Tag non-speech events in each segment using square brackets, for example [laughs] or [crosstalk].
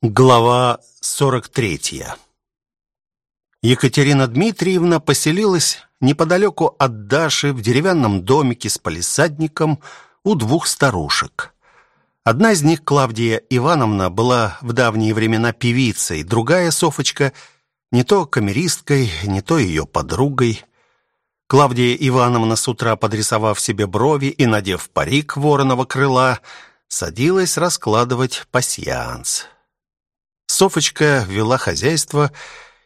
Глава 43. Екатерина Дмитриевна поселилась неподалеку от Даши в деревянном домике с палисадником у двух старушек. Одна из них, Клавдия Ивановна, была в давние времена певицей, другая, Софочка, не то камеристкой, не то ее подругой. Клавдия Ивановна с утра, подрисовав себе брови и надев парик вороного крыла, садилась раскладывать пасьянс. Софочка вела хозяйство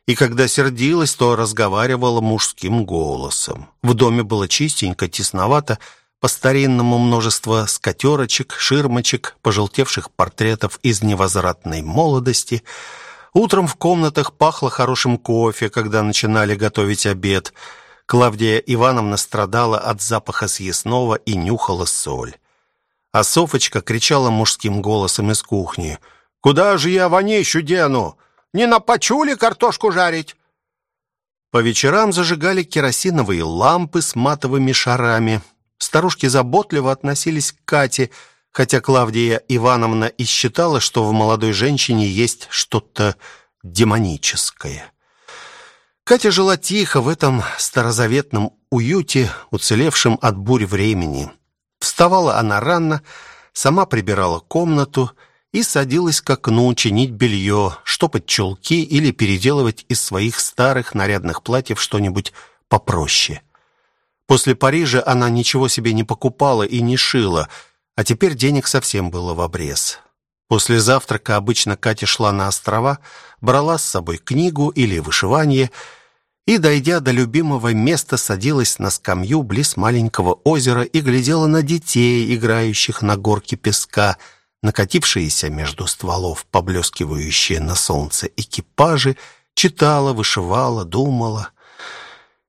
и когда сердилась, то разговаривала мужским голосом. В доме было чистенько, тесновато, по-старинному множество скатерочек, ширмочек, пожелтевших портретов из невозвратной молодости. Утром в комнатах пахло хорошим кофе, когда начинали готовить обед. Клавдия Ивановна страдала от запаха съестного и нюхала соль. А Софочка кричала мужским голосом из кухни – Куда же я вонищу дену? Не на почуле картошку жарить?» По вечерам зажигали керосиновые лампы с матовыми шарами. Старушки заботливо относились к Кате, хотя Клавдия Ивановна и считала, что в молодой женщине есть что-то демоническое. Катя жила тихо в этом старозаветном уюте, уцелевшем от бурь времени. Вставала она рано, сама прибирала комнату и садилась к окну чинить белье, штопать чулки или переделывать из своих старых нарядных платьев что-нибудь попроще. После Парижа она ничего себе не покупала и не шила, а теперь денег совсем было в обрез. После завтрака обычно Катя шла на острова, брала с собой книгу или вышивание и, дойдя до любимого места, садилась на скамью близ маленького озера и глядела на детей, играющих на горке песка – накатившиеся между стволов, поблескивающие на солнце экипажи, читала, вышивала, думала.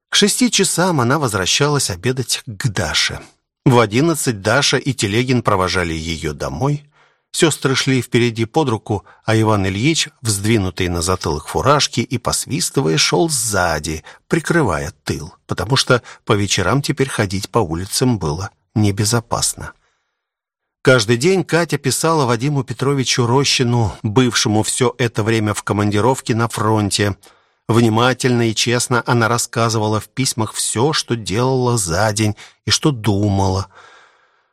К шести часам она возвращалась обедать к Даше. В одиннадцать Даша и Телегин провожали ее домой. Сестры шли впереди под руку, а Иван Ильич, вздвинутый на затылок фуражки и посвистывая, шел сзади, прикрывая тыл, потому что по вечерам теперь ходить по улицам было небезопасно. Каждый день Катя писала Вадиму Петровичу Рощину, бывшему все это время в командировке на фронте. Внимательно и честно она рассказывала в письмах все, что делала за день и что думала.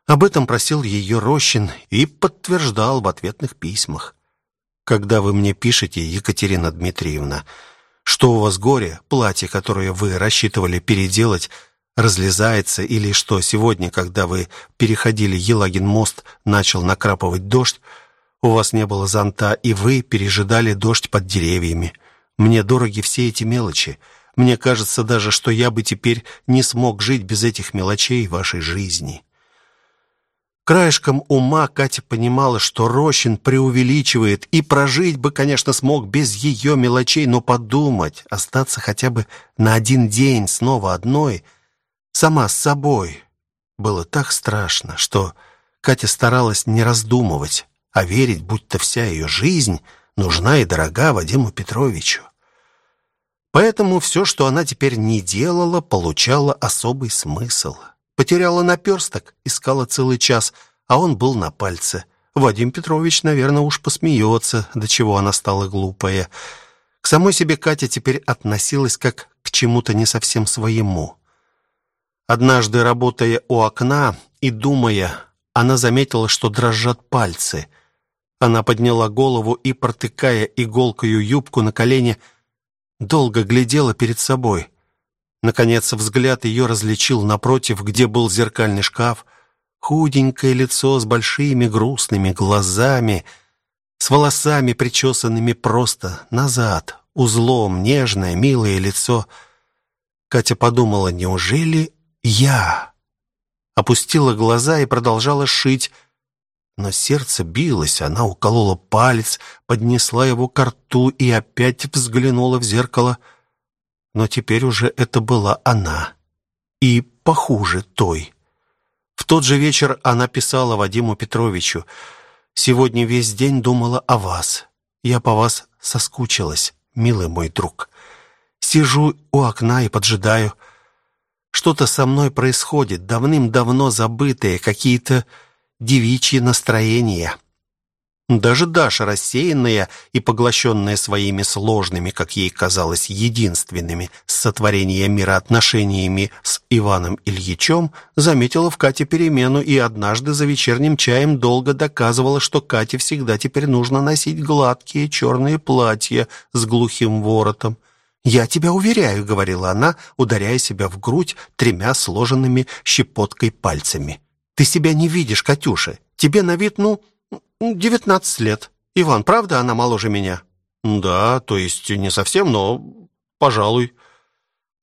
Об этом просил ее Рощин и подтверждал в ответных письмах. «Когда вы мне пишете, Екатерина Дмитриевна, что у вас горе, платье, которое вы рассчитывали переделать, разлезается, или что сегодня, когда вы переходили Елагин мост, начал накрапывать дождь, у вас не было зонта, и вы пережидали дождь под деревьями. Мне дороги все эти мелочи. Мне кажется даже, что я бы теперь не смог жить без этих мелочей вашей жизни». Краешком ума Катя понимала, что Рощин преувеличивает, и прожить бы, конечно, смог без ее мелочей, но подумать, остаться хотя бы на один день снова одной – сама с собой. Было так страшно, что Катя старалась не раздумывать, а верить, будто вся ее жизнь нужна и дорога Вадиму Петровичу. Поэтому все, что она теперь не делала, получало особый смысл. Потеряла наперсток, искала целый час, а он был на пальце. Вадим Петрович, наверное, уж посмеется, до чего она стала глупая. К самой себе Катя теперь относилась как к чему-то не совсем своему. Однажды, работая у окна и думая, она заметила, что дрожат пальцы. Она подняла голову и, протыкая иголкою юбку на колени, долго глядела перед собой. Наконец взгляд ее различил напротив, где был зеркальный шкаф, худенькое лицо с большими грустными глазами, с волосами, причесанными просто назад, узлом, нежное, милое лицо. Катя подумала, неужели я. Опустила глаза и продолжала шить. Но сердце билось, она уколола палец, поднесла его к рту и опять взглянула в зеркало. Но теперь уже это была она. И похуже той. В тот же вечер она писала Вадиму Петровичу. «Сегодня весь день думала о вас. Я по вас соскучилась, милый мой друг. Сижу у окна и поджидаю. Что-то со мной происходит, давным-давно забытые, какие-то девичьи настроения. Даже Даша, рассеянная и поглощенная своими сложными, как ей казалось, единственными с сотворения мира отношениями с Иваном Ильичем, заметила в Кате перемену и однажды за вечерним чаем долго доказывала, что Кате всегда теперь нужно носить гладкие черные платья с глухим воротом. «Я тебя уверяю», — говорила она, ударяя себя в грудь тремя сложенными щепоткой пальцами. «Ты себя не видишь, Катюша. Тебе на вид, ну, девятнадцать лет. Иван, правда она моложе меня?» «Да, то есть не совсем, но, пожалуй».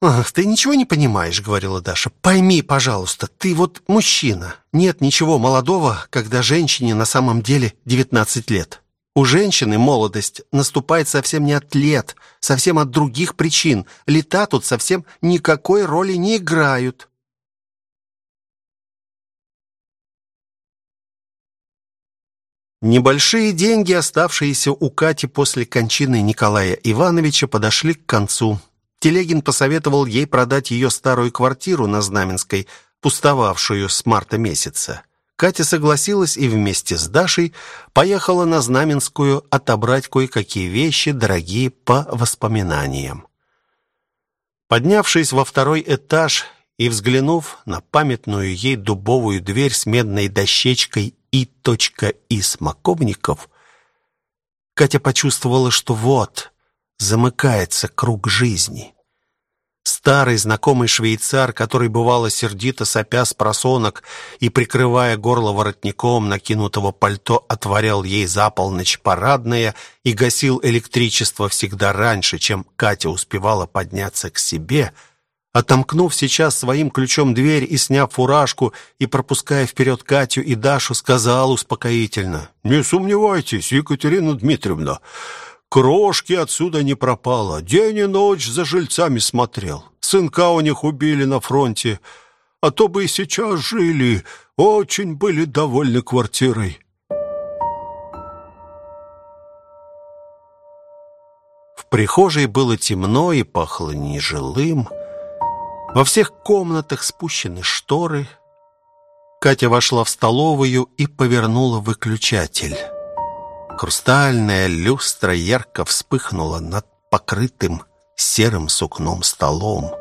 «Ах, ты ничего не понимаешь», — говорила Даша. «Пойми, пожалуйста, ты вот мужчина. Нет ничего молодого, когда женщине на самом деле девятнадцать лет». У женщины молодость наступает совсем не от лет, совсем от других причин. Лета тут совсем никакой роли не играют. Небольшие деньги, оставшиеся у Кати после кончины Николая Ивановича, подошли к концу. Телегин посоветовал ей продать ее старую квартиру на Знаменской, пустовавшую с марта месяца. Катя согласилась и вместе с Дашей поехала на Знаменскую отобрать кое-какие вещи, дорогие по воспоминаниям. Поднявшись во второй этаж и взглянув на памятную ей дубовую дверь с медной дощечкой и «И» смоковников, Катя почувствовала, что вот замыкается круг жизни. Старый знакомый швейцар, который бывало сердито сопя с просонок и прикрывая горло воротником накинутого пальто, отворял ей за полночь парадное и гасил электричество всегда раньше, чем Катя успевала подняться к себе, отомкнув сейчас своим ключом дверь и сняв фуражку и пропуская вперед Катю и Дашу, сказал успокоительно: "Не сомневайтесь, Екатерина Дмитриевна, Крошки отсюда не пропало. День и ночь за жильцами смотрел. Сынка у них убили на фронте. А то бы и сейчас жили. Очень были довольны квартирой. В прихожей было темно и пахло нежилым. Во всех комнатах спущены шторы. Катя вошла в столовую и повернула выключатель. Хрустальная люстра ярко вспыхнула над покрытым серым сукном столом,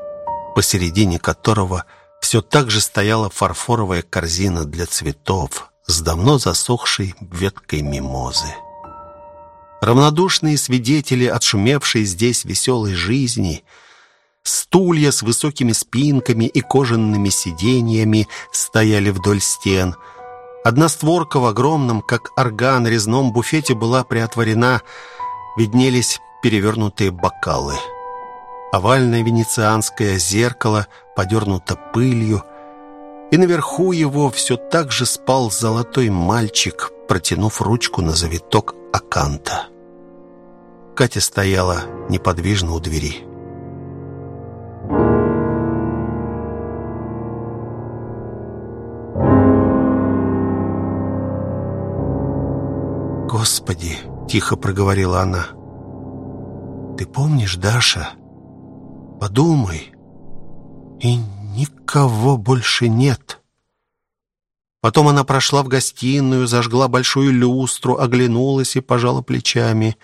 посередине которого все так же стояла фарфоровая корзина для цветов с давно засохшей веткой мимозы. Равнодушные свидетели отшумевшей здесь веселой жизни, стулья с высокими спинками и кожаными сиденьями стояли вдоль стен – Одна створка в огромном, как орган, резном буфете была приотворена. Виднелись перевернутые бокалы. Овальное венецианское зеркало подернуто пылью, и наверху его все так же спал золотой мальчик, протянув ручку на завиток аканта. Катя стояла неподвижно у двери. Тихо проговорила она. «Ты помнишь, Даша? Подумай. И никого больше нет». Потом она прошла в гостиную, зажгла большую люстру, оглянулась и пожала плечами.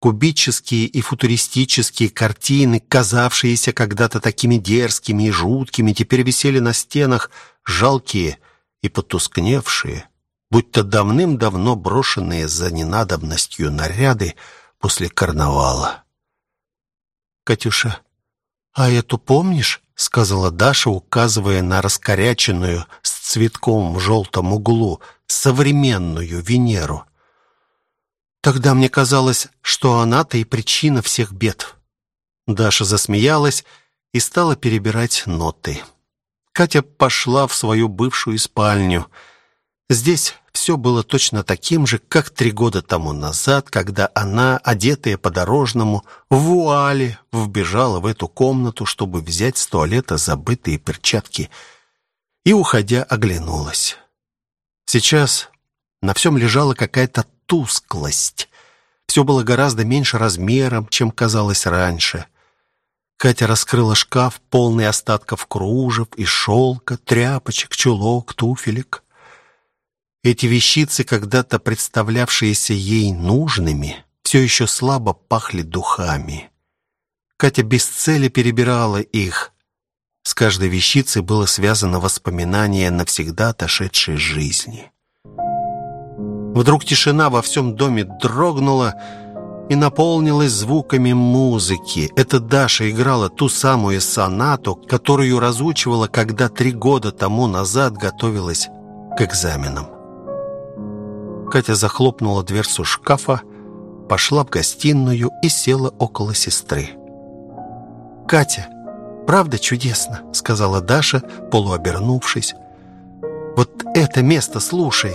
Кубические и футуристические картины, казавшиеся когда-то такими дерзкими и жуткими, теперь висели на стенах, жалкие и потускневшие будто давным-давно брошенные за ненадобностью наряды после карнавала. «Катюша, а эту помнишь?» — сказала Даша, указывая на раскоряченную с цветком в желтом углу современную Венеру. «Тогда мне казалось, что она-то и причина всех бед». Даша засмеялась и стала перебирать ноты. Катя пошла в свою бывшую спальню. Здесь все было точно таким же, как три года тому назад, когда она, одетая по-дорожному, в вуале, вбежала в эту комнату, чтобы взять с туалета забытые перчатки, и, уходя, оглянулась. Сейчас на всем лежала какая-то тусклость. Все было гораздо меньше размером, чем казалось раньше. Катя раскрыла шкаф, полный остатков кружев и шелка, тряпочек, чулок, туфелек Эти вещицы, когда-то представлявшиеся ей нужными, все еще слабо пахли духами. Катя без цели перебирала их. С каждой вещицей было связано воспоминание навсегда отошедшей жизни. Вдруг тишина во всем доме дрогнула и наполнилась звуками музыки. Это Даша играла ту самую сонату, которую разучивала, когда три года тому назад готовилась к экзаменам. Катя захлопнула дверцу шкафа, пошла в гостиную и села около сестры. «Катя, правда чудесно?» — сказала Даша, полуобернувшись. «Вот это место слушай!»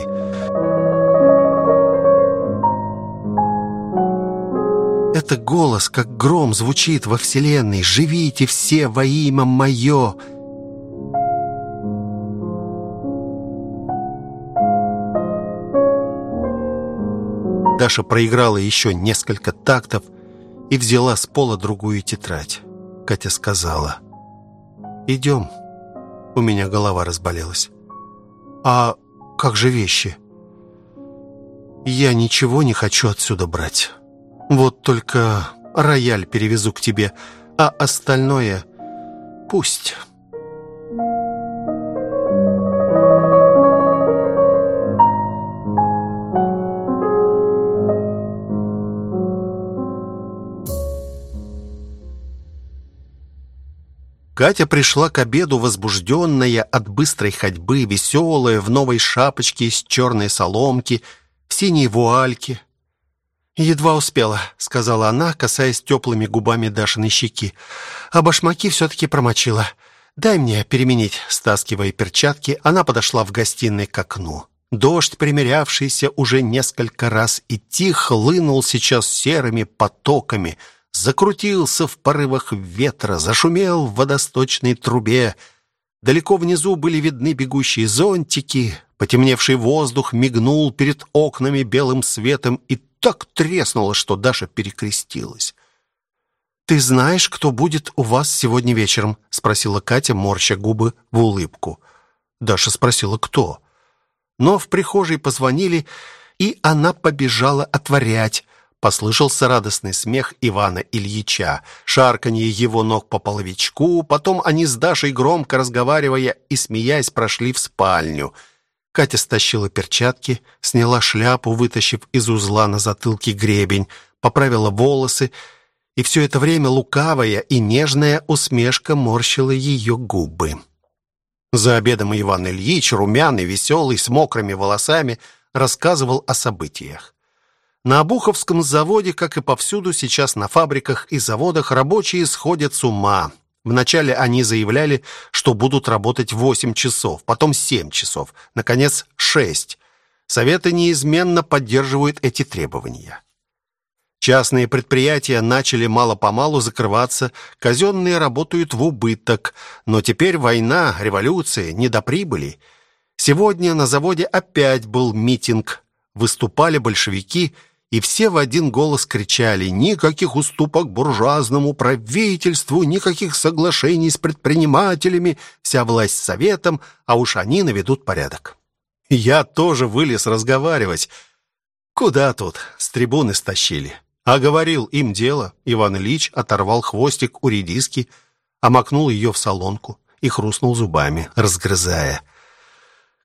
Это голос, как гром, звучит во вселенной. «Живите все во имя мое!» Даша проиграла еще несколько тактов и взяла с пола другую тетрадь. Катя сказала, «Идем». У меня голова разболелась. «А как же вещи?» «Я ничего не хочу отсюда брать. Вот только рояль перевезу к тебе, а остальное пусть». Катя пришла к обеду возбужденная от быстрой ходьбы, веселая, в новой шапочке из черной соломки, в синей вуальке. «Едва успела», — сказала она, касаясь теплыми губами Дашиной щеки. «А башмаки все-таки промочила. Дай мне переменить». Стаскивая перчатки, она подошла в гостиной к окну. Дождь, примерявшийся уже несколько раз идти, хлынул сейчас серыми потоками — закрутился в порывах ветра, зашумел в водосточной трубе. Далеко внизу были видны бегущие зонтики, потемневший воздух мигнул перед окнами белым светом и так треснуло, что Даша перекрестилась. «Ты знаешь, кто будет у вас сегодня вечером?» — спросила Катя, морща губы в улыбку. Даша спросила, кто. Но в прихожей позвонили, и она побежала отворять. Послышался радостный смех Ивана Ильича, шарканье его ног по половичку, потом они с Дашей, громко разговаривая и смеясь, прошли в спальню. Катя стащила перчатки, сняла шляпу, вытащив из узла на затылке гребень, поправила волосы, и все это время лукавая и нежная усмешка морщила ее губы. За обедом Иван Ильич, румяный, веселый, с мокрыми волосами, рассказывал о событиях. На Обуховском заводе, как и повсюду, сейчас на фабриках и заводах рабочие сходят с ума. Вначале они заявляли, что будут работать 8 часов, потом 7 часов, наконец 6. Советы неизменно поддерживают эти требования. Частные предприятия начали мало-помалу закрываться, казенные работают в убыток, но теперь война, революция, не до прибыли. Сегодня на заводе опять был митинг. Выступали большевики – и все в один голос кричали «Никаких уступок буржуазному правительству, никаких соглашений с предпринимателями, вся власть советом, а уж они наведут порядок». Я тоже вылез разговаривать. Куда тут? С трибуны стащили. А говорил им дело. Иван Ильич оторвал хвостик у редиски, омакнул ее в солонку и хрустнул зубами, разгрызая.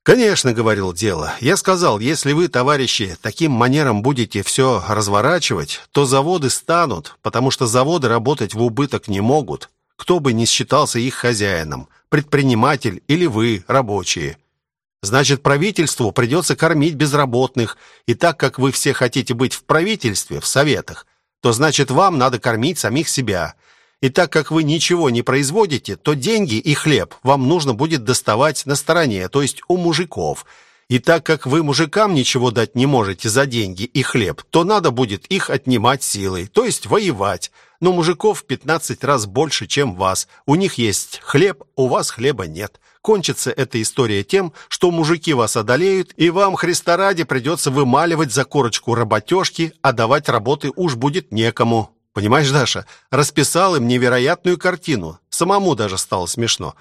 «Конечно, — говорил дело. Я сказал, если вы, товарищи, таким манером будете все разворачивать, то заводы станут, потому что заводы работать в убыток не могут, кто бы ни считался их хозяином, предприниматель или вы, рабочие. Значит, правительству придется кормить безработных, и так как вы все хотите быть в правительстве, в советах, то значит, вам надо кормить самих себя». И так как вы ничего не производите, то деньги и хлеб вам нужно будет доставать на стороне, то есть у мужиков. И так как вы мужикам ничего дать не можете за деньги и хлеб, то надо будет их отнимать силой, то есть воевать. Но мужиков в 15 раз больше, чем вас. У них есть хлеб, у вас хлеба нет. Кончится эта история тем, что мужики вас одолеют, и вам, Христа ради, придется вымаливать за корочку работежки, а давать работы уж будет некому. Понимаешь, Даша, расписал им невероятную картину. Самому даже стало смешно.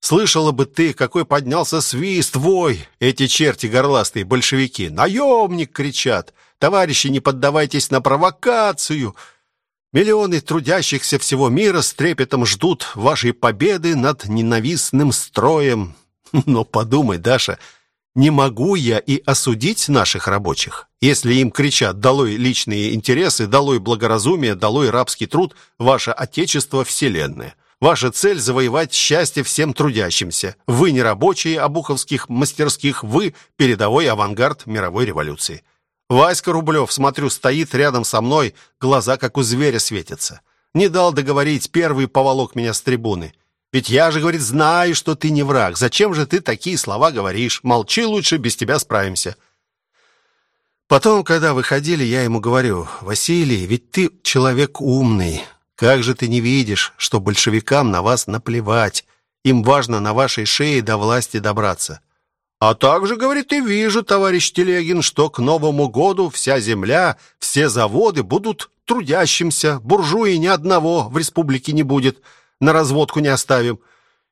Слышала бы ты, какой поднялся свист, вой! Эти черти горластые большевики! Наемник!» — кричат. «Товарищи, не поддавайтесь на провокацию!» Миллионы трудящихся всего мира с трепетом ждут вашей победы над ненавистным строем. [laughs] Но подумай, Даша, не могу я и осудить наших рабочих, если им кричат «долой личные интересы, долой благоразумие, долой рабский труд, ваше отечество вселенная». Ваша цель – завоевать счастье всем трудящимся. Вы не рабочие обуховских мастерских, вы – передовой авангард мировой революции. Васька Рублев, смотрю, стоит рядом со мной, глаза как у зверя светятся. Не дал договорить, первый поволок меня с трибуны. Ведь я же, говорит, знаю, что ты не враг. Зачем же ты такие слова говоришь? Молчи лучше, без тебя справимся. Потом, когда выходили, я ему говорю, «Василий, ведь ты человек умный. Как же ты не видишь, что большевикам на вас наплевать? Им важно на вашей шее до власти добраться. А также, говорит, и вижу, товарищ Телегин, что к Новому году вся земля, все заводы будут трудящимся, буржуи ни одного в республике не будет, на разводку не оставим,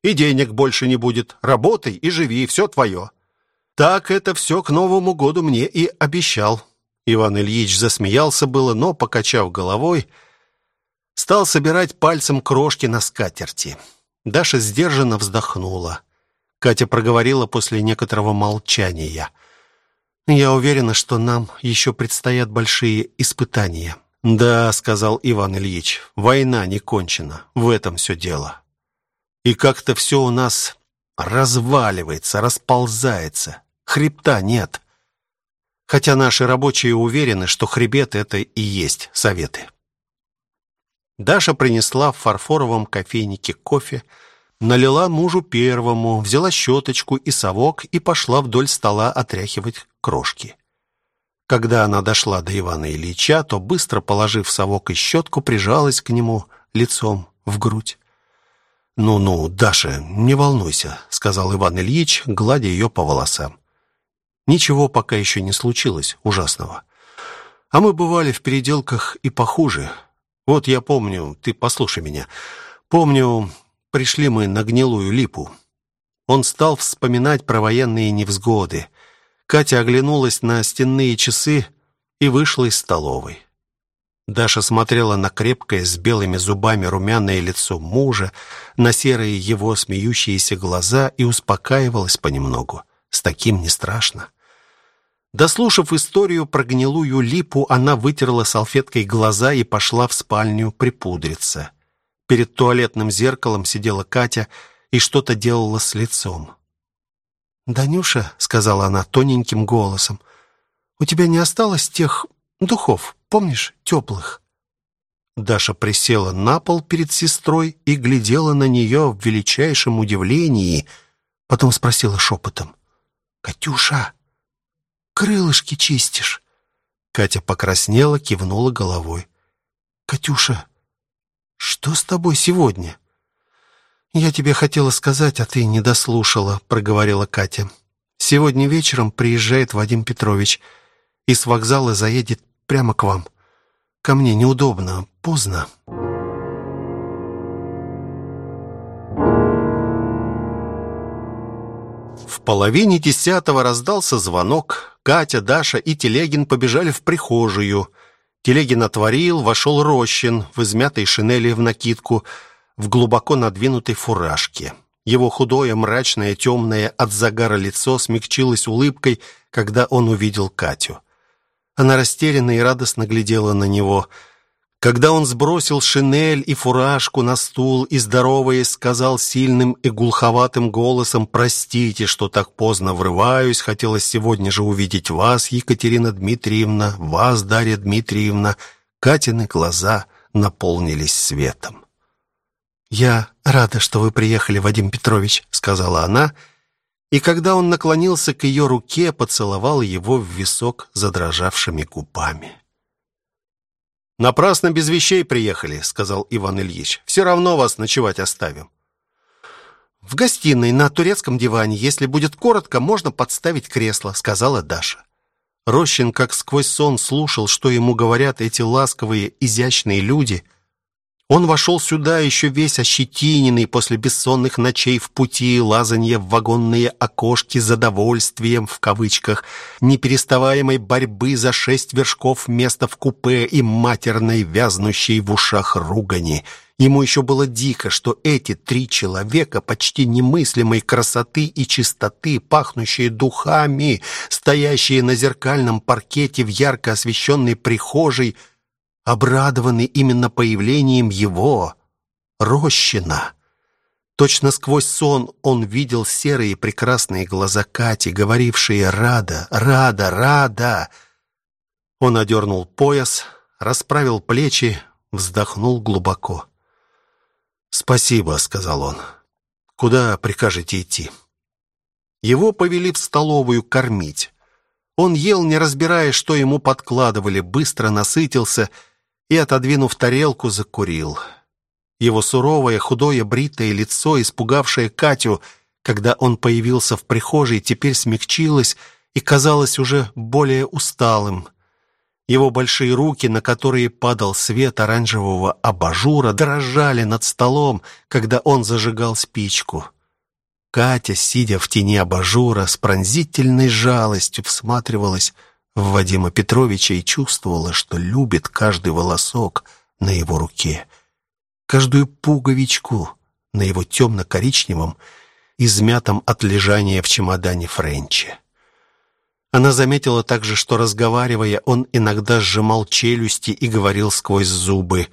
и денег больше не будет. Работай и живи, все твое. Так это все к Новому году мне и обещал. Иван Ильич засмеялся было, но, покачав головой, Стал собирать пальцем крошки на скатерти. Даша сдержанно вздохнула. Катя проговорила после некоторого молчания. «Я уверена, что нам еще предстоят большие испытания». «Да», — сказал Иван Ильич, — «война не кончена. В этом все дело. И как-то все у нас разваливается, расползается. Хребта нет. Хотя наши рабочие уверены, что хребет — это и есть советы». Даша принесла в фарфоровом кофейнике кофе, налила мужу первому, взяла щеточку и совок и пошла вдоль стола отряхивать крошки. Когда она дошла до Ивана Ильича, то, быстро положив совок и щетку, прижалась к нему лицом в грудь. «Ну-ну, Даша, не волнуйся», — сказал Иван Ильич, гладя ее по волосам. «Ничего пока еще не случилось ужасного. А мы бывали в переделках и похуже. Вот я помню, ты послушай меня. Помню, пришли мы на гнилую липу. Он стал вспоминать про военные невзгоды. Катя оглянулась на стенные часы и вышла из столовой. Даша смотрела на крепкое с белыми зубами румяное лицо мужа, на серые его смеющиеся глаза и успокаивалась понемногу. С таким не страшно. Дослушав историю про гнилую липу, она вытерла салфеткой глаза и пошла в спальню припудриться. Перед туалетным зеркалом сидела Катя и что-то делала с лицом. «Данюша», — сказала она тоненьким голосом, — «у тебя не осталось тех духов, помнишь, теплых?» Даша присела на пол перед сестрой и глядела на нее в величайшем удивлении, потом спросила шепотом. «Катюша, крылышки чистишь?» Катя покраснела, кивнула головой. «Катюша, что с тобой сегодня?» «Я тебе хотела сказать, а ты не дослушала», — проговорила Катя. «Сегодня вечером приезжает Вадим Петрович и с вокзала заедет прямо к вам. Ко мне неудобно, поздно». В половине десятого раздался звонок. Катя, Даша и Телегин побежали в прихожую. Телегин отворил, вошел Рощин в измятой шинели в накидку, в глубоко надвинутой фуражке. Его худое, мрачное, темное от загара лицо смягчилось улыбкой, когда он увидел Катю. Она растерянно и радостно глядела на него – когда он сбросил шинель и фуражку на стул и, здороваясь, сказал сильным и глуховатым голосом «Простите, что так поздно врываюсь, хотелось сегодня же увидеть вас, Екатерина Дмитриевна, вас, Дарья Дмитриевна», Катины глаза наполнились светом. «Я рада, что вы приехали, Вадим Петрович», — сказала она, и когда он наклонился к ее руке, поцеловал его в висок задрожавшими губами. «Напрасно без вещей приехали», — сказал Иван Ильич. «Все равно вас ночевать оставим». «В гостиной на турецком диване, если будет коротко, можно подставить кресло», — сказала Даша. Рощин как сквозь сон слушал, что ему говорят эти ласковые, изящные люди. Он вошел сюда еще весь ощетиненный после бессонных ночей в пути, лазанья в вагонные окошки за довольствием, в кавычках, непереставаемой борьбы за шесть вершков места в купе и матерной, вязнущей в ушах ругани. Ему еще было дико, что эти три человека почти немыслимой красоты и чистоты, пахнущие духами, стоящие на зеркальном паркете в ярко освещенной прихожей, обрадованы именно появлением его, Рощина. Точно сквозь сон он видел серые прекрасные глаза Кати, говорившие «Рада, рада, рада!». Он одернул пояс, расправил плечи, вздохнул глубоко. «Спасибо», — сказал он. «Куда прикажете идти?» Его повели в столовую кормить. Он ел, не разбирая, что ему подкладывали, быстро насытился и, отодвинув тарелку, закурил. Его суровое, худое, бритое лицо, испугавшее Катю, когда он появился в прихожей, теперь смягчилось и казалось уже более усталым. Его большие руки, на которые падал свет оранжевого абажура, дрожали над столом, когда он зажигал спичку. Катя, сидя в тени абажура, с пронзительной жалостью всматривалась в Вадима Петровича и чувствовала, что любит каждый волосок на его руке, каждую пуговичку на его темно-коричневом, измятом от лежания в чемодане Френче. Она заметила также, что, разговаривая, он иногда сжимал челюсти и говорил сквозь зубы.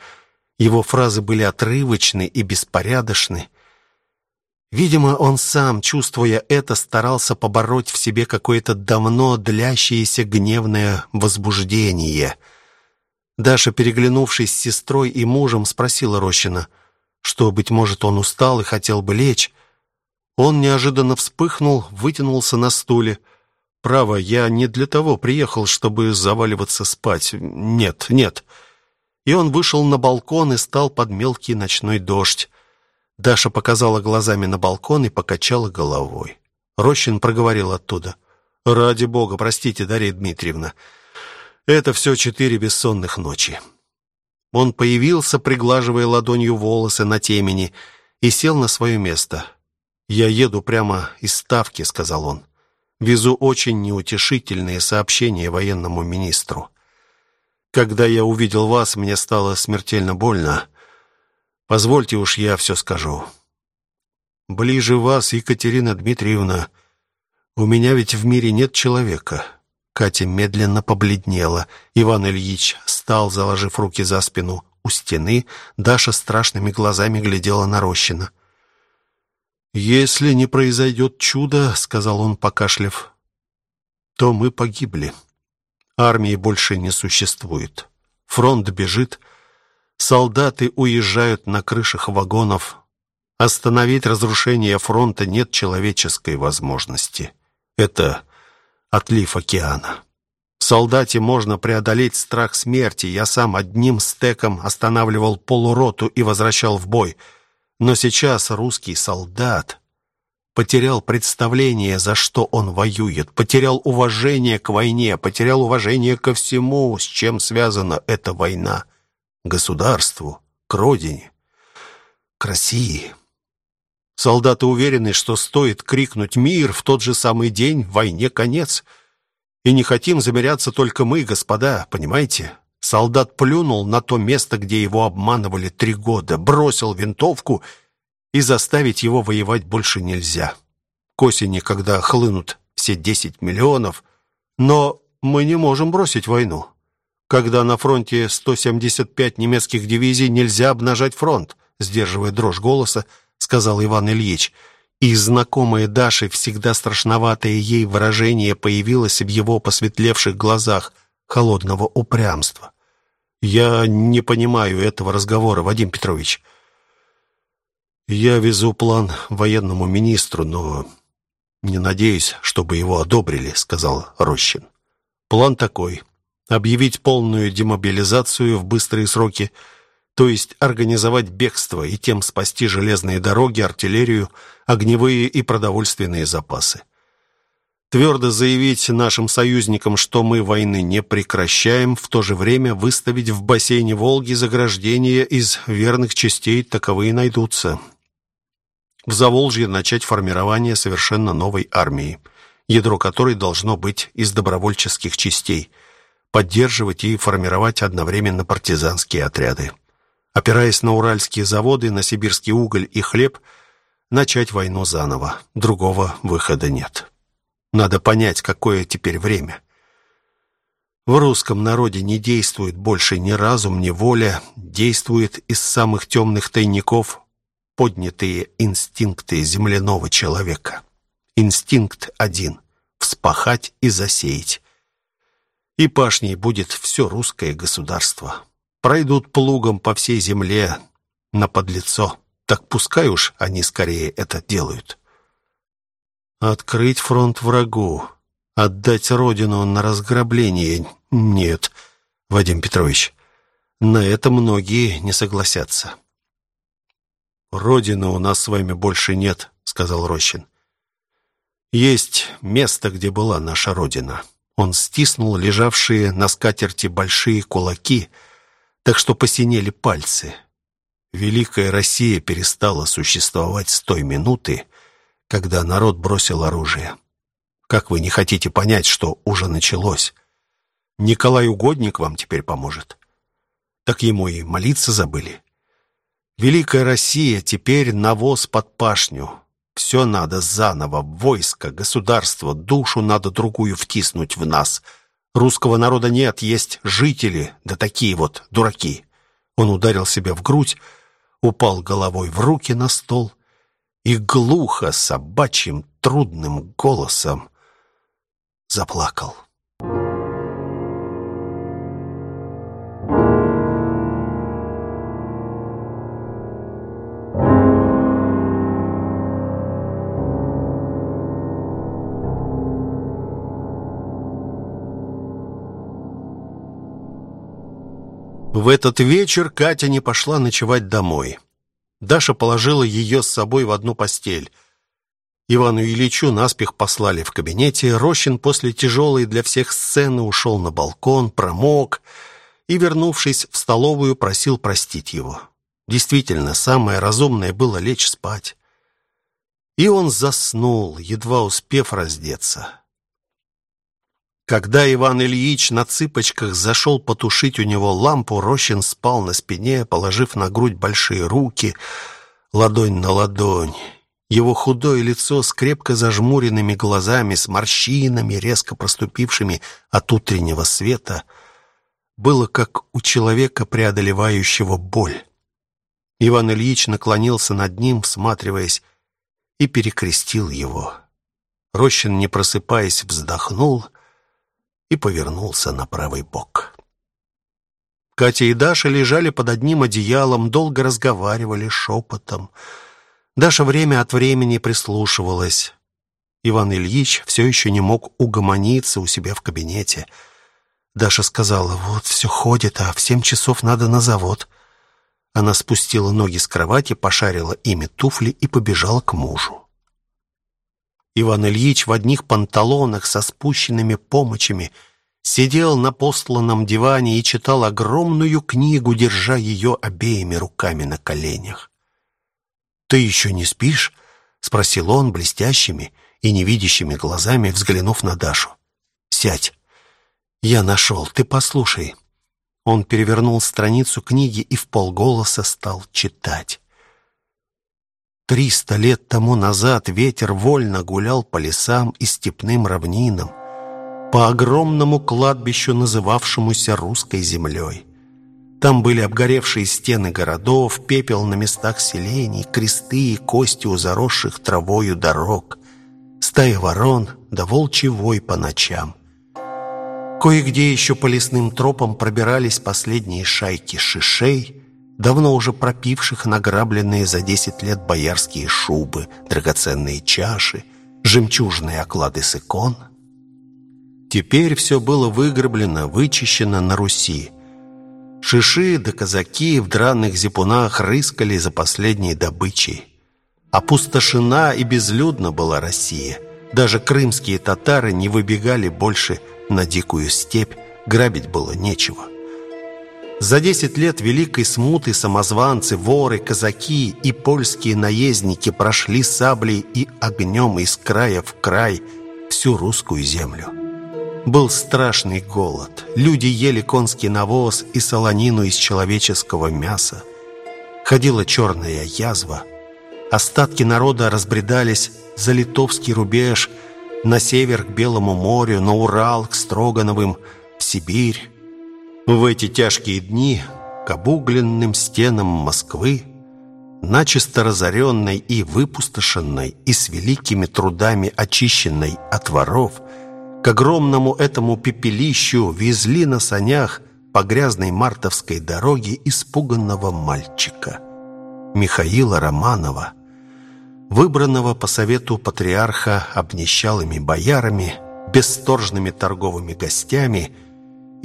Его фразы были отрывочны и беспорядочны, Видимо, он сам, чувствуя это, старался побороть в себе какое-то давно длящееся гневное возбуждение. Даша, переглянувшись с сестрой и мужем, спросила Рощина, что, быть может, он устал и хотел бы лечь. Он неожиданно вспыхнул, вытянулся на стуле. «Право, я не для того приехал, чтобы заваливаться спать. Нет, нет». И он вышел на балкон и стал под мелкий ночной дождь. Даша показала глазами на балкон и покачала головой. Рощин проговорил оттуда. «Ради бога, простите, Дарья Дмитриевна, это все четыре бессонных ночи». Он появился, приглаживая ладонью волосы на темени, и сел на свое место. «Я еду прямо из Ставки», — сказал он. «Везу очень неутешительные сообщения военному министру. Когда я увидел вас, мне стало смертельно больно». Позвольте уж я все скажу. Ближе вас, Екатерина Дмитриевна, у меня ведь в мире нет человека. Катя медленно побледнела. Иван Ильич стал, заложив руки за спину у стены. Даша страшными глазами глядела на Рощина. «Если не произойдет чудо, — сказал он, покашляв, — то мы погибли. Армии больше не существует. Фронт бежит, — Солдаты уезжают на крышах вагонов. Остановить разрушение фронта нет человеческой возможности. Это отлив океана. В солдате можно преодолеть страх смерти. Я сам одним стеком останавливал полуроту и возвращал в бой. Но сейчас русский солдат потерял представление, за что он воюет, потерял уважение к войне, потерял уважение ко всему, с чем связана эта война государству, к родине, к России. Солдаты уверены, что стоит крикнуть «Мир!» в тот же самый день, войне конец. И не хотим замеряться только мы, господа, понимаете? Солдат плюнул на то место, где его обманывали три года, бросил винтовку, и заставить его воевать больше нельзя. К осени, когда хлынут все десять миллионов, но мы не можем бросить войну. Когда на фронте 175 немецких дивизий, нельзя обнажать фронт, сдерживая дрожь голоса, сказал Иван Ильич. И знакомое Даше всегда страшноватое ей выражение появилось в его посветлевших глазах холодного упрямства. Я не понимаю этого разговора, Вадим Петрович. Я везу план военному министру, но не надеюсь, чтобы его одобрили, сказал Рощин. План такой: объявить полную демобилизацию в быстрые сроки, то есть организовать бегство и тем спасти железные дороги, артиллерию, огневые и продовольственные запасы. Твердо заявить нашим союзникам, что мы войны не прекращаем, в то же время выставить в бассейне Волги заграждения из верных частей, таковые найдутся. В Заволжье начать формирование совершенно новой армии, ядро которой должно быть из добровольческих частей, поддерживать и формировать одновременно партизанские отряды. Опираясь на уральские заводы, на сибирский уголь и хлеб, начать войну заново. Другого выхода нет. Надо понять, какое теперь время. В русском народе не действует больше ни разум, ни воля, действует из самых темных тайников поднятые инстинкты земляного человека. Инстинкт один — вспахать и засеять. И пашней будет все русское государство. Пройдут плугом по всей земле на подлецо. Так пускай уж они скорее это делают. Открыть фронт врагу, отдать родину на разграбление — нет, Вадим Петрович. На это многие не согласятся. «Родины у нас с вами больше нет», — сказал Рощин. «Есть место, где была наша Родина». Он стиснул лежавшие на скатерти большие кулаки, так что посинели пальцы. Великая Россия перестала существовать с той минуты, когда народ бросил оружие. Как вы не хотите понять, что уже началось? Николай Угодник вам теперь поможет. Так ему и молиться забыли. Великая Россия теперь навоз под пашню. Все надо заново, войско, государство, душу надо другую втиснуть в нас. Русского народа нет, есть жители, да такие вот дураки. Он ударил себя в грудь, упал головой в руки на стол — и глухо, собачьим, трудным голосом заплакал. В этот вечер Катя не пошла ночевать домой. Даша положила ее с собой в одну постель. Ивану Ильичу наспех послали в кабинете. Рощин после тяжелой для всех сцены ушел на балкон, промок и, вернувшись в столовую, просил простить его. Действительно, самое разумное было лечь спать. И он заснул, едва успев раздеться. Когда Иван Ильич на цыпочках зашел потушить у него лампу, Рощин спал на спине, положив на грудь большие руки, ладонь на ладонь. Его худое лицо с крепко зажмуренными глазами, с морщинами, резко проступившими от утреннего света, было как у человека, преодолевающего боль. Иван Ильич наклонился над ним, всматриваясь, и перекрестил его. Рощин, не просыпаясь, вздохнул и повернулся на правый бок. Катя и Даша лежали под одним одеялом, долго разговаривали шепотом. Даша время от времени прислушивалась. Иван Ильич все еще не мог угомониться у себя в кабинете. Даша сказала, вот все ходит, а в семь часов надо на завод. Она спустила ноги с кровати, пошарила ими туфли и побежала к мужу. Иван Ильич в одних панталонах со спущенными помочами сидел на постланном диване и читал огромную книгу, держа ее обеими руками на коленях. «Ты еще не спишь?» — спросил он блестящими и невидящими глазами, взглянув на Дашу. «Сядь. Я нашел. Ты послушай». Он перевернул страницу книги и в полголоса стал читать. Триста лет тому назад ветер вольно гулял по лесам и степным равнинам, по огромному кладбищу, называвшемуся русской землей. Там были обгоревшие стены городов, пепел на местах селений, кресты и кости у заросших травою дорог, стая ворон да волчий по ночам. Кое-где еще по лесным тропам пробирались последние шайки шишей, давно уже пропивших награбленные за десять лет боярские шубы, драгоценные чаши, жемчужные оклады с икон. Теперь все было выграблено, вычищено на Руси. Шиши да казаки в драных зипунах рыскали за последней добычей. Опустошена и безлюдна была Россия. Даже крымские татары не выбегали больше на дикую степь, грабить было нечего. За десять лет Великой Смуты самозванцы, воры, казаки и польские наездники прошли саблей и огнем из края в край всю русскую землю. Был страшный голод. Люди ели конский навоз и солонину из человеческого мяса. Ходила черная язва. Остатки народа разбредались за литовский рубеж, на север к Белому морю, на Урал, к Строгановым, в Сибирь. В эти тяжкие дни к обугленным стенам Москвы, начисто разоренной и выпустошенной, и с великими трудами очищенной от воров, к огромному этому пепелищу везли на санях по грязной мартовской дороге испуганного мальчика Михаила Романова, выбранного по совету патриарха обнищалыми боярами, бесторжными торговыми гостями –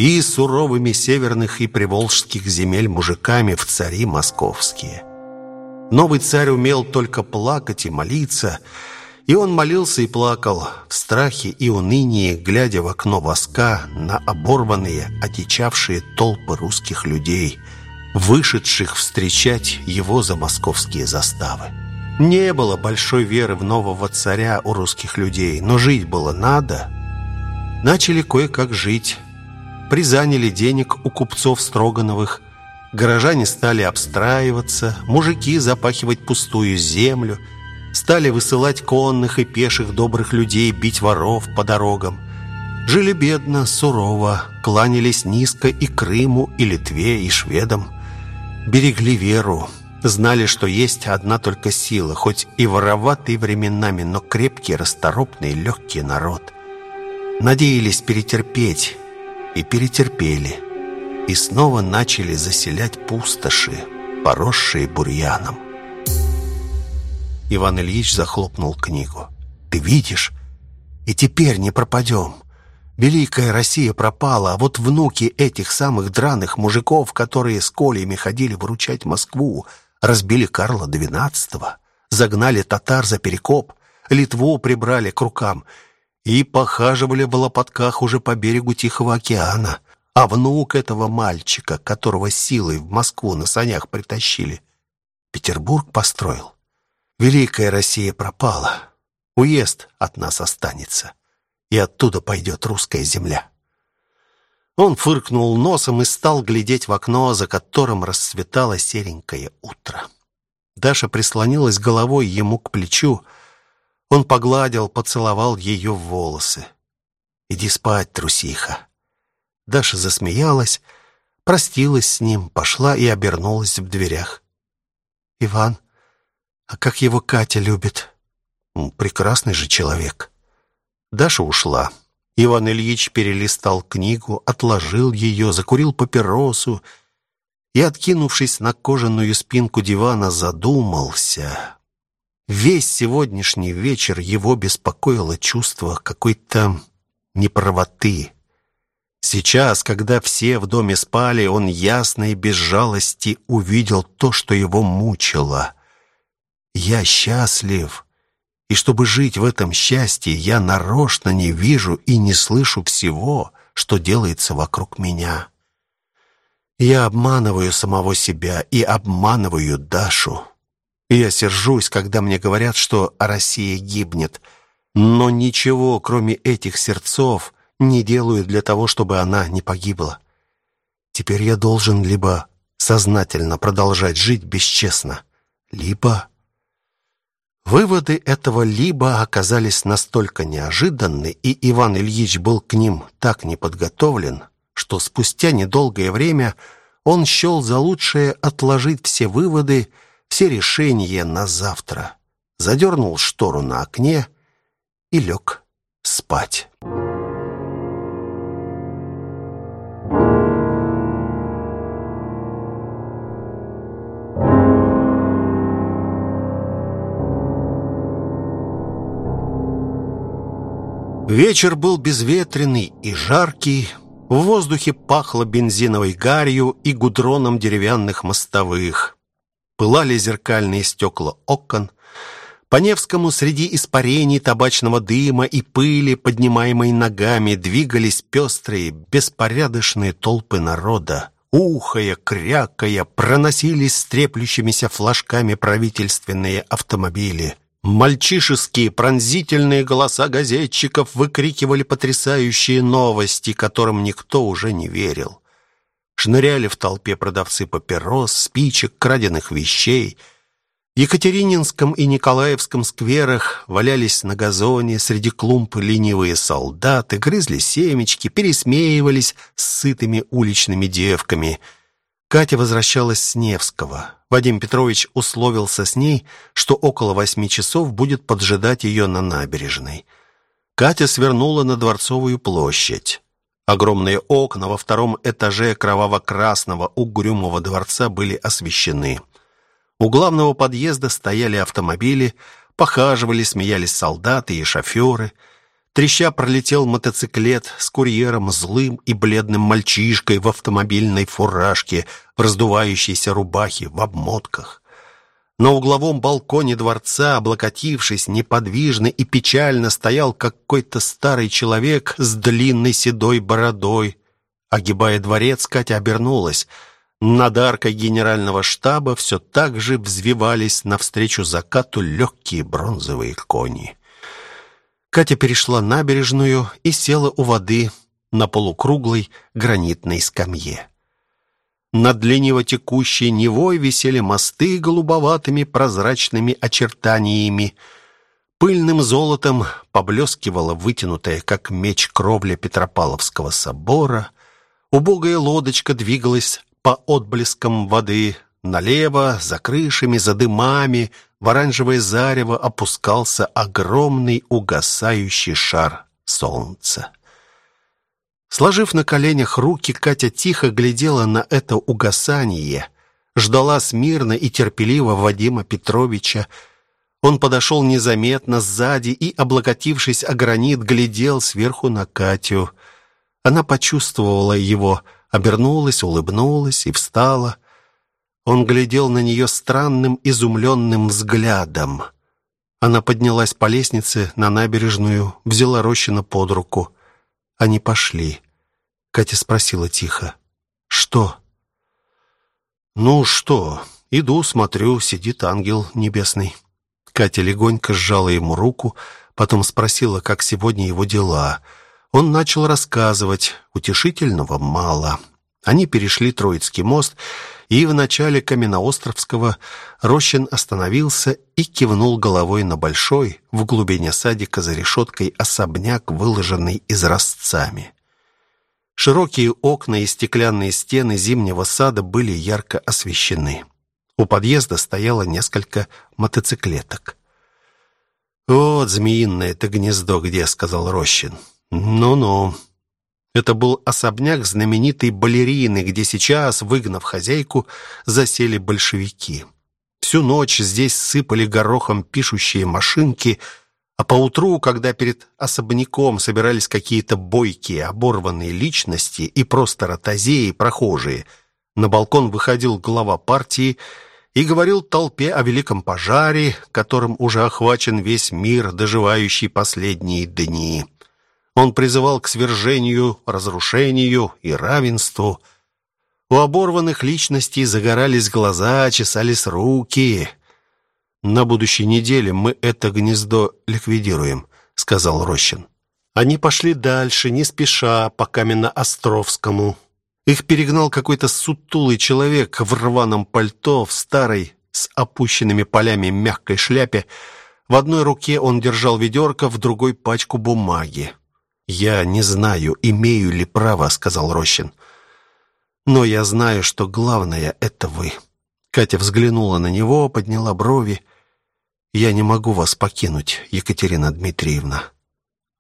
и суровыми северных и приволжских земель мужиками в цари московские. Новый царь умел только плакать и молиться, и он молился и плакал в страхе и унынии, глядя в окно воска на оборванные, одичавшие толпы русских людей, вышедших встречать его за московские заставы. Не было большой веры в нового царя у русских людей, но жить было надо. Начали кое-как жить, призаняли денег у купцов Строгановых, горожане стали обстраиваться, мужики запахивать пустую землю, стали высылать конных и пеших добрых людей бить воров по дорогам. Жили бедно, сурово, кланялись низко и Крыму, и Литве, и шведам. Берегли веру, знали, что есть одна только сила, хоть и вороватый временами, но крепкий, расторопный, легкий народ. Надеялись перетерпеть, и перетерпели, и снова начали заселять пустоши, поросшие бурьяном. Иван Ильич захлопнул книгу. «Ты видишь? И теперь не пропадем. Великая Россия пропала, а вот внуки этих самых драных мужиков, которые с колями ходили выручать Москву, разбили Карла XII, загнали татар за перекоп, Литву прибрали к рукам — и похаживали в лопатках уже по берегу Тихого океана. А внук этого мальчика, которого силой в Москву на санях притащили, Петербург построил. Великая Россия пропала. Уезд от нас останется, и оттуда пойдет русская земля. Он фыркнул носом и стал глядеть в окно, за которым расцветало серенькое утро. Даша прислонилась головой ему к плечу, он погладил, поцеловал ее в волосы. «Иди спать, трусиха». Даша засмеялась, простилась с ним, пошла и обернулась в дверях. «Иван, а как его Катя любит?» «Прекрасный же человек». Даша ушла. Иван Ильич перелистал книгу, отложил ее, закурил папиросу и, откинувшись на кожаную спинку дивана, задумался. Весь сегодняшний вечер его беспокоило чувство какой-то неправоты. Сейчас, когда все в доме спали, он ясно и без жалости увидел то, что его мучило. «Я счастлив, и чтобы жить в этом счастье, я нарочно не вижу и не слышу всего, что делается вокруг меня. Я обманываю самого себя и обманываю Дашу». И я сержусь, когда мне говорят, что Россия гибнет. Но ничего, кроме этих сердцов, не делаю для того, чтобы она не погибла. Теперь я должен либо сознательно продолжать жить бесчестно, либо... Выводы этого «либо» оказались настолько неожиданны, и Иван Ильич был к ним так неподготовлен, что спустя недолгое время он счел за лучшее отложить все выводы все решения на завтра, задернул штору на окне и лег спать. Вечер был безветренный и жаркий, в воздухе пахло бензиновой гарью и гудроном деревянных мостовых. Пылали зеркальные стекла окон. По Невскому среди испарений табачного дыма и пыли, поднимаемой ногами, двигались пестрые, беспорядочные толпы народа. Ухая, крякая, проносились с треплющимися флажками правительственные автомобили. Мальчишеские пронзительные голоса газетчиков выкрикивали потрясающие новости, которым никто уже не верил. Шныряли в толпе продавцы папирос, спичек, краденных вещей – Екатерининском и Николаевском скверах валялись на газоне среди клумб ленивые солдаты, грызли семечки, пересмеивались с сытыми уличными девками. Катя возвращалась с Невского. Вадим Петрович условился с ней, что около восьми часов будет поджидать ее на набережной. Катя свернула на Дворцовую площадь. Огромные окна во втором этаже кроваво-красного угрюмого дворца были освещены. У главного подъезда стояли автомобили, похаживали, смеялись солдаты и шоферы. Треща пролетел мотоциклет с курьером, злым и бледным мальчишкой в автомобильной фуражке, в раздувающейся рубахе, в обмотках. На угловом балконе дворца, облокотившись неподвижно и печально, стоял какой-то старый человек с длинной седой бородой. Огибая дворец, Катя обернулась — над аркой генерального штаба все так же взвивались навстречу закату легкие бронзовые кони. Катя перешла набережную и села у воды на полукруглой гранитной скамье. Над лениво текущей Невой висели мосты голубоватыми прозрачными очертаниями. Пыльным золотом поблескивала вытянутая, как меч, кровля Петропавловского собора. Убогая лодочка двигалась по отблескам воды. Налево, за крышами, за дымами, в оранжевое зарево опускался огромный угасающий шар солнца. Сложив на коленях руки, Катя тихо глядела на это угасание, ждала смирно и терпеливо Вадима Петровича. Он подошел незаметно сзади и, облокотившись о гранит, глядел сверху на Катю. Она почувствовала его обернулась, улыбнулась и встала. Он глядел на нее странным, изумленным взглядом. Она поднялась по лестнице на набережную, взяла Рощина под руку. Они пошли. Катя спросила тихо. «Что?» «Ну что? Иду, смотрю, сидит ангел небесный». Катя легонько сжала ему руку, потом спросила, как сегодня его дела – он начал рассказывать, утешительного мало. Они перешли Троицкий мост, и в начале Каменноостровского Рощин остановился и кивнул головой на большой, в глубине садика за решеткой, особняк, выложенный изразцами. Широкие окна и стеклянные стены зимнего сада были ярко освещены. У подъезда стояло несколько мотоциклеток. «Вот змеиное это гнездо где», — сказал Рощин. Ну-ну. Это был особняк знаменитой балерины, где сейчас, выгнав хозяйку, засели большевики. Всю ночь здесь сыпали горохом пишущие машинки, а поутру, когда перед особняком собирались какие-то бойкие, оборванные личности и просто ротозеи, прохожие, на балкон выходил глава партии и говорил толпе о великом пожаре, которым уже охвачен весь мир, доживающий последние дни. Он призывал к свержению, разрушению и равенству. У оборванных личностей загорались глаза, чесались руки. «На будущей неделе мы это гнездо ликвидируем», — сказал Рощин. Они пошли дальше, не спеша, по Каменно-Островскому. Их перегнал какой-то сутулый человек в рваном пальто, в старой, с опущенными полями мягкой шляпе. В одной руке он держал ведерко, в другой — пачку бумаги. «Я не знаю, имею ли право», — сказал Рощин. «Но я знаю, что главное — это вы». Катя взглянула на него, подняла брови. «Я не могу вас покинуть, Екатерина Дмитриевна».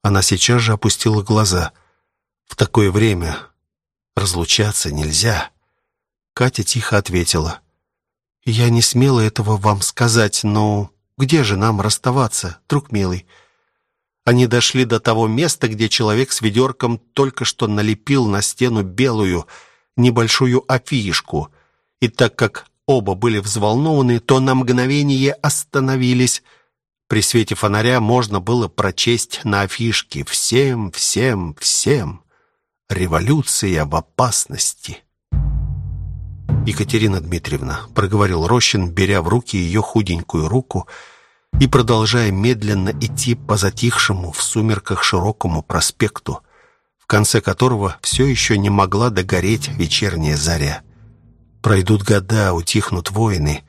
Она сейчас же опустила глаза. «В такое время разлучаться нельзя». Катя тихо ответила. «Я не смела этого вам сказать, но где же нам расставаться, друг милый?» Они дошли до того места, где человек с ведерком только что налепил на стену белую, небольшую афишку. И так как оба были взволнованы, то на мгновение остановились. При свете фонаря можно было прочесть на афишке «Всем, всем, всем! Революция в опасности!» «Екатерина Дмитриевна», — проговорил Рощин, беря в руки ее худенькую руку и продолжая медленно идти по затихшему в сумерках широкому проспекту, в конце которого все еще не могла догореть вечерняя заря. Пройдут года, утихнут войны,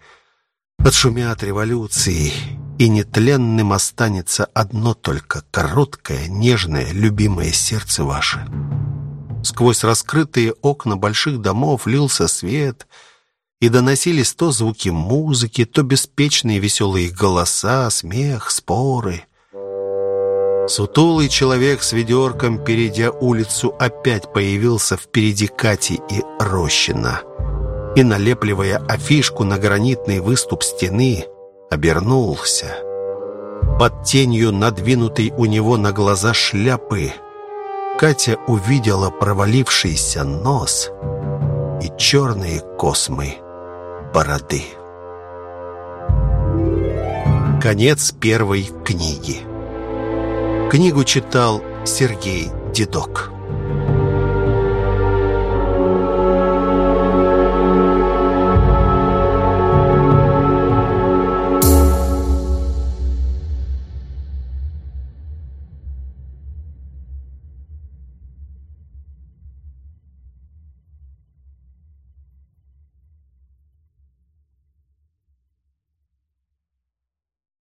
отшумят революции, и нетленным останется одно только короткое, нежное, любимое сердце ваше. Сквозь раскрытые окна больших домов лился свет, и доносились то звуки музыки, то беспечные веселые голоса, смех, споры. Сутулый человек с ведерком, перейдя улицу, опять появился впереди Кати и Рощина. И, налепливая афишку на гранитный выступ стены, обернулся. Под тенью надвинутой у него на глаза шляпы Катя увидела провалившийся нос и черные космы бороды. Конец первой книги. Книгу читал Сергей Дедок.